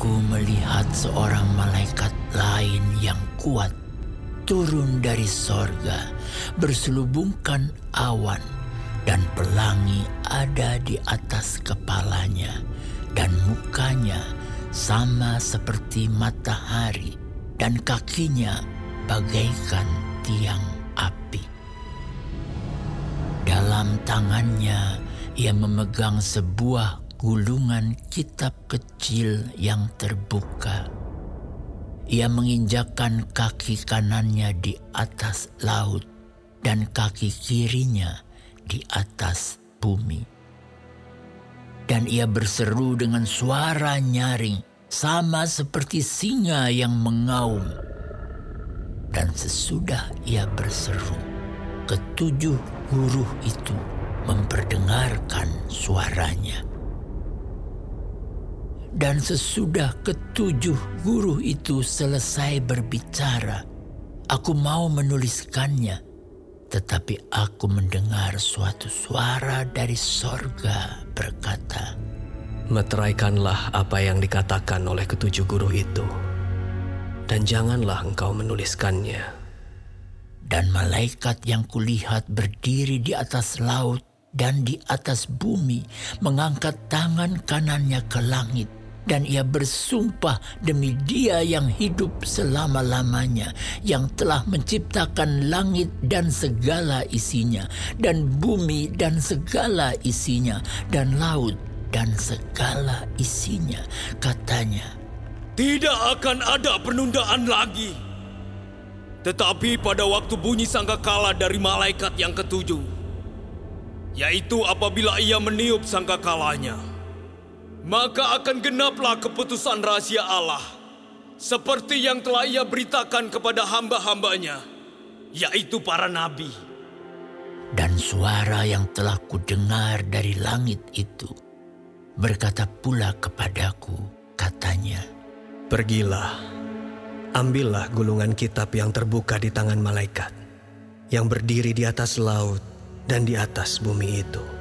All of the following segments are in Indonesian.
Aku melihat seorang malaikat lain yang kuat turun dari sorga, berselubungkan awan, dan pelangi ada di atas kepalanya, dan mukanya sama seperti matahari, dan kakinya bagaikan tiang api. Dalam tangannya ia memegang sebuah gulungan kitab kecil yang terbuka. Ia menginjakkan kaki kanannya di atas laut dan kaki kirinya di atas bumi. Dan ia berseru dengan suara nyaring sama seperti singa yang mengaum. Dan sesudah ia berseru, ketujuh huruf itu memperdengarkan suaranya. Dan sesudah ketujuh guru itu selesai berbicara, aku mau menuliskannya. Tetapi aku mendengar suatu suara dari sorga berkata, Meteraikanlah apa yang dikatakan oleh ketujuh guru itu, dan janganlah engkau menuliskannya. Dan malaikat yang kulihat berdiri di atas laut dan di atas bumi, mengangkat tangan kanannya ke langit dan ia bersumpah demi Dia yang hidup selama-lamanya, yang telah menciptakan langit dan segala isinya, dan bumi dan segala isinya, dan laut dan segala isinya. Katanya, Tidak akan ada penundaan lagi. Tetapi pada waktu bunyi sangkakala dari malaikat yang ketujuh, yaitu apabila ia meniup sangkakalanya, maka akan genaplah keputusan rahasia Allah, seperti yang telah ia beritakan kepada hamba-hambanya, yaitu para nabi. Dan suara yang telah kudengar dari langit itu berkata pula kepadaku, katanya, Pergilah, ambillah gulungan kitab yang terbuka di tangan malaikat, yang berdiri di atas laut dan di atas bumi itu.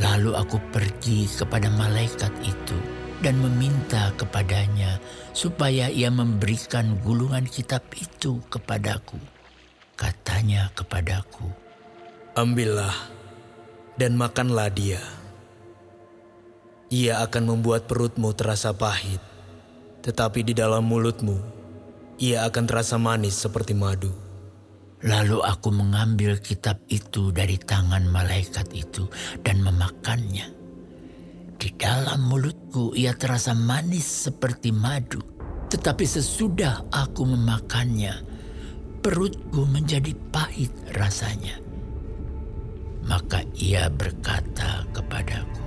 Lalu aku pergi kepada malaikat itu dan meminta kepadanya supaya ia memberikan gulungan kitab itu kepadaku. Katanya kepadaku, Ambillah dan makanlah dia. Ia akan membuat perutmu terasa pahit, tetapi di dalam mulutmu ia akan terasa manis seperti madu. Lalu aku mengambil kitab itu dari tangan malaikat itu dan memakannya. Di dalam mulutku ia terasa manis seperti madu. Tetapi sesudah aku memakannya, perutku menjadi pahit rasanya. Maka ia berkata kepadaku,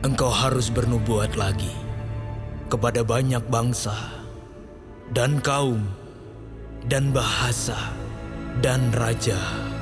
Engkau harus bernubuat lagi kepada banyak bangsa dan kaum dan bahasa dan raja.